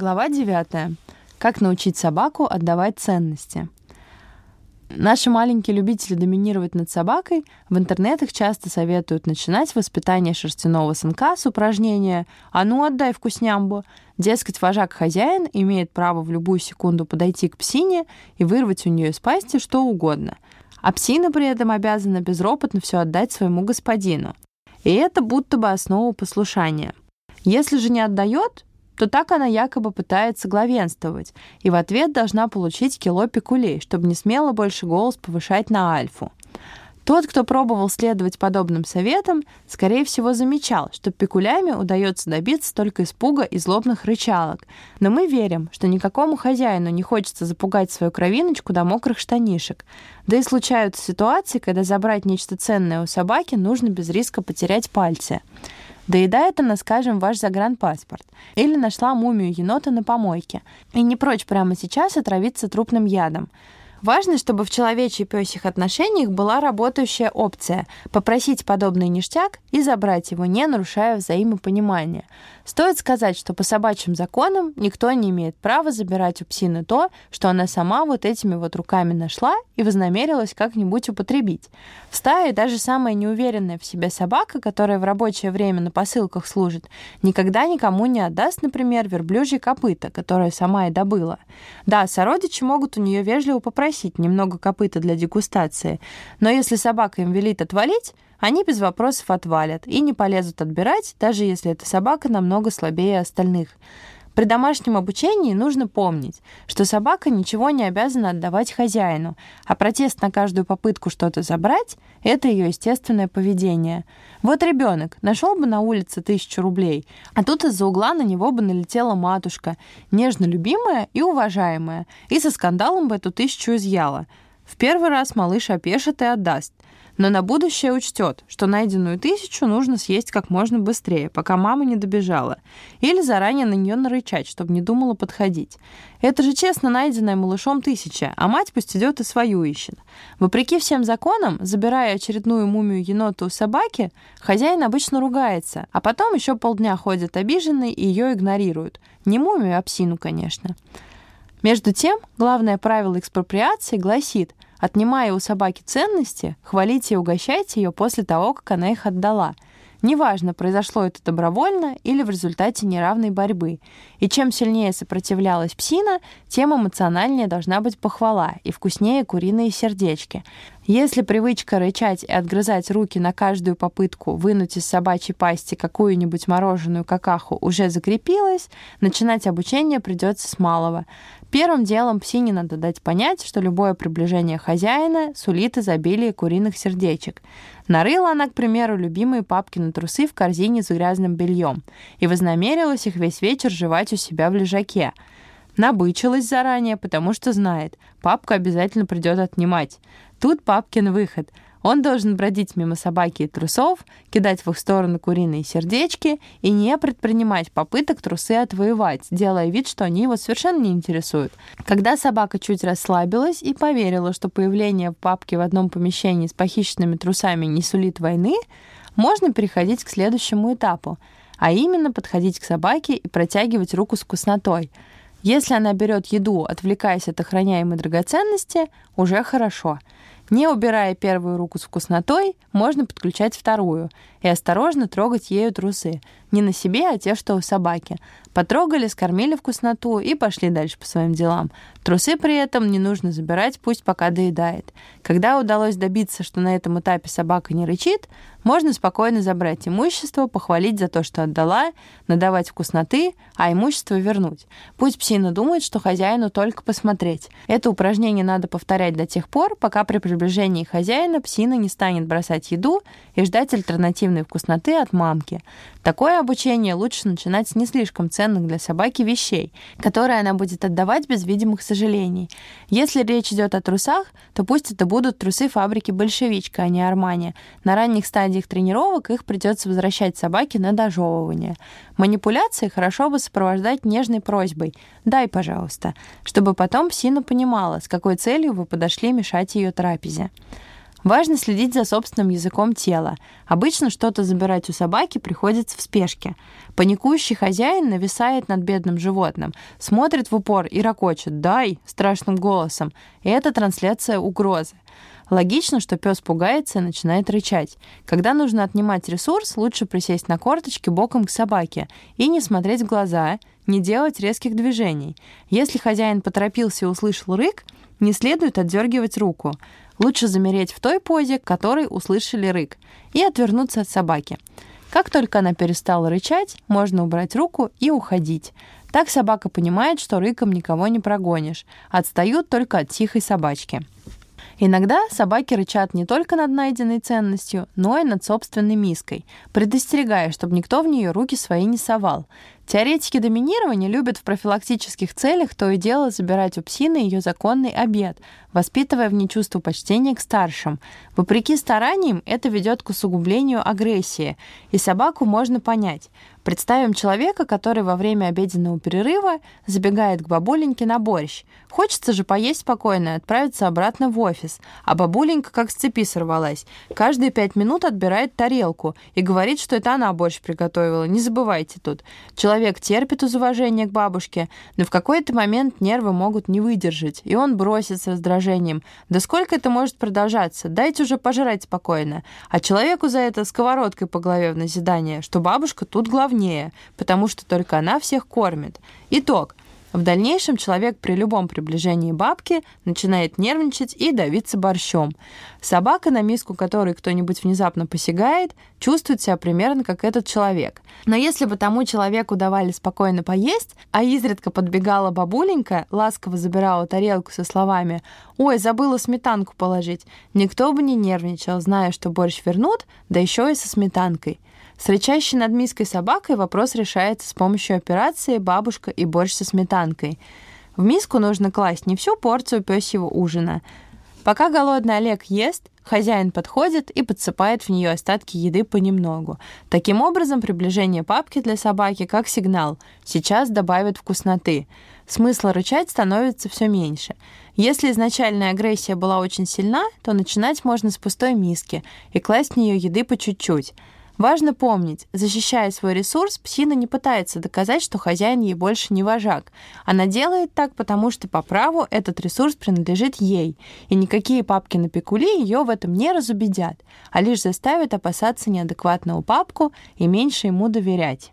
Глава 9. Как научить собаку отдавать ценности. Наши маленькие любители доминировать над собакой в интернетах часто советуют начинать воспитание шерстяного сынка с упражнения «А ну, отдай вкуснямбу!» Дескать, вожак-хозяин имеет право в любую секунду подойти к псине и вырвать у нее из пасти что угодно. А псина при этом обязана безропотно все отдать своему господину. И это будто бы основа послушания. Если же не отдает, то так она якобы пытается главенствовать и в ответ должна получить кило пикулей, чтобы не смело больше голос повышать на альфу. Тот, кто пробовал следовать подобным советам, скорее всего замечал, что пикулями удается добиться только испуга и злобных рычалок. Но мы верим, что никакому хозяину не хочется запугать свою кровиночку до мокрых штанишек. Да и случаются ситуации, когда забрать нечто ценное у собаки нужно без риска потерять пальцы. Доедает она, скажем, ваш загранпаспорт. Или нашла мумию енота на помойке. И не прочь прямо сейчас отравиться трупным ядом. Важно, чтобы в человечьих пёсих отношениях была работающая опция – попросить подобный ништяк и забрать его, не нарушая взаимопонимания. Стоит сказать, что по собачьим законам никто не имеет права забирать у псины то, что она сама вот этими вот руками нашла и вознамерилась как-нибудь употребить. В стае даже самая неуверенная в себе собака, которая в рабочее время на посылках служит, никогда никому не отдаст, например, верблюжье копыта, которое сама и добыла. Да, сородичи могут у нее вежливо попросить попросить немного копыта для дегустации, но если собака им велит отвалить, они без вопросов отвалят и не полезут отбирать, даже если эта собака намного слабее остальных. При домашнем обучении нужно помнить, что собака ничего не обязана отдавать хозяину, а протест на каждую попытку что-то забрать — это ее естественное поведение. Вот ребенок нашел бы на улице тысячу рублей, а тут из-за угла на него бы налетела матушка, нежно любимая и уважаемая, и со скандалом бы эту тысячу изъяла. В первый раз малыш опешит и отдаст — но на будущее учтет, что найденную тысячу нужно съесть как можно быстрее, пока мама не добежала, или заранее на нее нарычать, чтобы не думала подходить. Это же честно найденная малышом тысяча, а мать пусть идет и свою ищет. Вопреки всем законам, забирая очередную мумию енота у собаки, хозяин обычно ругается, а потом еще полдня ходит обиженный и ее игнорируют. Не мумию, а псину, конечно. Между тем, главное правило экспроприации гласит, Отнимая у собаки ценности, хвалите и угощайте ее после того, как она их отдала. Неважно, произошло это добровольно или в результате неравной борьбы. И чем сильнее сопротивлялась псина, тем эмоциональнее должна быть похвала и вкуснее куриные сердечки. Если привычка рычать и отгрызать руки на каждую попытку вынуть из собачьей пасти какую-нибудь мороженую какаху уже закрепилась, начинать обучение придется с малого. Первым делом псине надо дать понять, что любое приближение хозяина сулит изобилие куриных сердечек. Нарыла она, к примеру, любимые папкины трусы в корзине с грязным бельем и вознамерилась их весь вечер жевать у себя в лежаке. Набычилась заранее, потому что знает, папка обязательно придет отнимать. Тут папкин выход — он должен бродить мимо собаки и трусов, кидать в их сторону куриные сердечки и не предпринимать попыток трусы отвоевать, делая вид, что они его совершенно не интересуют. Когда собака чуть расслабилась и поверила, что появление в папке в одном помещении с похищенными трусами не сулит войны, можно переходить к следующему этапу, а именно подходить к собаке и протягивать руку с вкуснотой. Если она берет еду, отвлекаясь от охраняемой драгоценности, уже хорошо — не убирая первую руку с вкуснотой, можно подключать вторую и осторожно трогать ею трусы. Не на себе, а те, что у собаки. Потрогали, скормили вкусноту и пошли дальше по своим делам. Трусы при этом не нужно забирать, пусть пока доедает. Когда удалось добиться, что на этом этапе собака не рычит, можно спокойно забрать имущество, похвалить за то, что отдала, надавать вкусноты, а имущество вернуть. Пусть псина думает, что хозяину только посмотреть. Это упражнение надо повторять до тех пор, пока при приближении хозяина псина не станет бросать еду и ждать альтернативной вкусноты от мамки. Такое обучение лучше начинать с не слишком ценных для собаки вещей, которые она будет отдавать без видимых сожалений. Если речь идет о трусах, то пусть это будут трусы фабрики «Большевичка», а не «Армани». На ранних стадиях тренировок их придется возвращать собаке на дожевывание. Манипуляции хорошо бы сопровождать нежной просьбой «дай, пожалуйста», чтобы потом псина понимала, с какой целью вы подошли мешать ее трапезе. Важно следить за собственным языком тела. Обычно что-то забирать у собаки приходится в спешке. Паникующий хозяин нависает над бедным животным, смотрит в упор и ракочет «дай» страшным голосом. И это трансляция угрозы. Логично, что пес пугается и начинает рычать. Когда нужно отнимать ресурс, лучше присесть на корточки боком к собаке и не смотреть в глаза, не делать резких движений. Если хозяин поторопился и услышал рык, не следует отдергивать руку. Лучше замереть в той позе, которой услышали рык, и отвернуться от собаки. Как только она перестала рычать, можно убрать руку и уходить. Так собака понимает, что рыком никого не прогонишь. Отстают только от тихой собачки. Иногда собаки рычат не только над найденной ценностью, но и над собственной миской, предостерегая, чтобы никто в нее руки свои не совал. Теоретики доминирования любят в профилактических целях то и дело забирать у псины ее законный обед, воспитывая в ней чувство почтения к старшим. Вопреки стараниям это ведет к усугублению агрессии, и собаку можно понять. Представим человека, который во время обеденного перерыва забегает к бабуленьке на борщ. Хочется же поесть спокойно и отправиться обратно в офис. А бабуленька как с цепи сорвалась. Каждые пять минут отбирает тарелку и говорит, что это она борщ приготовила. Не забывайте тут. Человек терпит из уважения к бабушке, но в какой-то момент нервы могут не выдержать, и он бросит с раздражением. Да сколько это может продолжаться? Дайте уже пожрать спокойно. А человеку за это сковородкой по голове в назидание, что бабушка тут главнее главнее, потому что только она всех кормит. Итог. В дальнейшем человек при любом приближении бабки начинает нервничать и давиться борщом. Собака, на миску которой кто-нибудь внезапно посягает, чувствует себя примерно как этот человек. Но если бы тому человеку давали спокойно поесть, а изредка подбегала бабуленька, ласково забирала тарелку со словами «Ой, забыла сметанку положить», никто бы не нервничал, зная, что борщ вернут, да еще и со сметанкой. С рычащей над миской собакой вопрос решается с помощью операции «бабушка и борщ со сметанкой». В миску нужно класть не всю порцию пёсьего ужина. Пока голодный Олег ест, хозяин подходит и подсыпает в нее остатки еды понемногу. Таким образом, приближение папки для собаки как сигнал «сейчас добавят вкусноты». Смысла рычать становится все меньше. Если изначальная агрессия была очень сильна, то начинать можно с пустой миски и класть в нее еды по чуть-чуть – Важно помнить, защищая свой ресурс, псина не пытается доказать, что хозяин ей больше не вожак. Она делает так, потому что по праву этот ресурс принадлежит ей, и никакие папки на пекули ее в этом не разубедят, а лишь заставят опасаться неадекватного папку и меньше ему доверять.